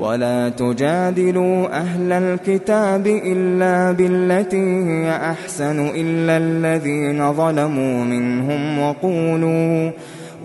ولا تجادلوا أهل الكتاب إلا بالتي هي أحسن إلا الذين ظلموا منهم وقولوا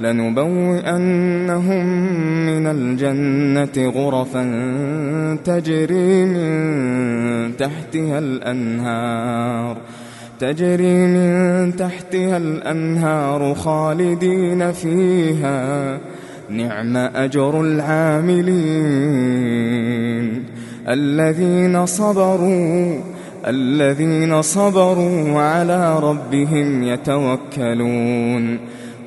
لنبوئنهم من الجنة غرفا تجري من تحتها الأنهار تجري من تحتها الأنهار خالدين فيها نعم أجر العاملين الذين صبروا الذين صبروا على ربهم يتوكلون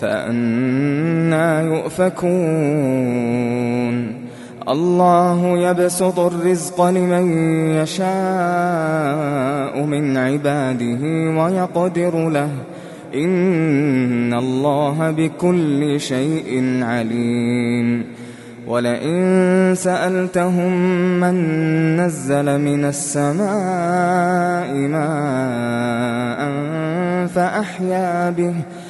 فأنا يؤفكون. الله يبسط الرزق لمن يشاء من عباده ويقدر له. إن الله بكل شيء عليم. ولئن سألتهم من نزل من السماء ماء فأحيا به ۖ.